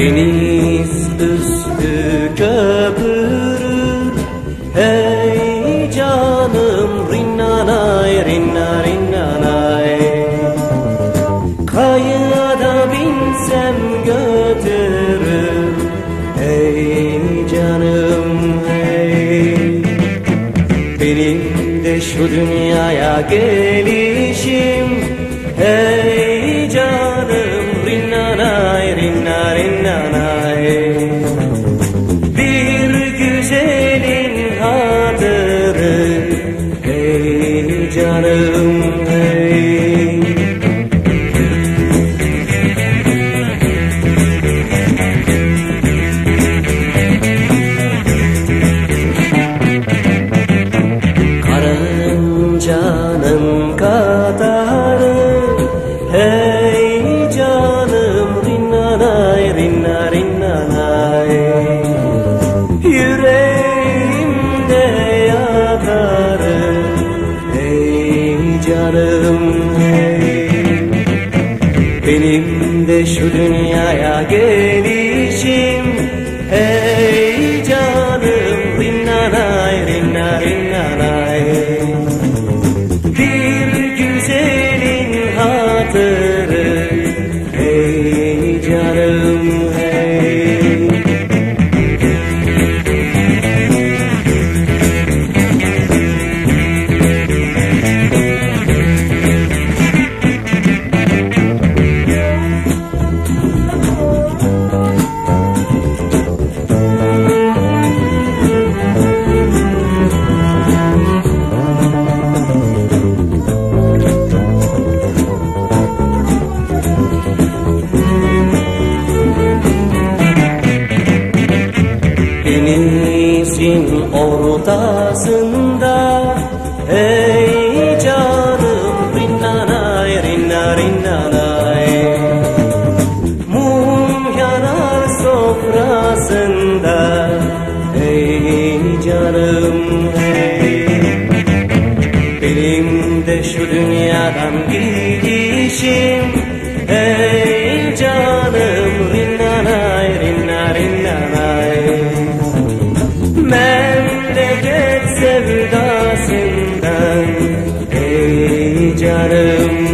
Deniz üstü köpürür Hey dünyaya gelişim. Hey canım rinnanay rinna rinnanay. Bir güzelin hatırı Hey canım Benim de şu dünyaya gelişim. Hey ortasında Hey canım rinnanay rinna rinnanay. Mum yanar sofrasında Hey canım. Benim de şu dünyadan gidişim Hey Canım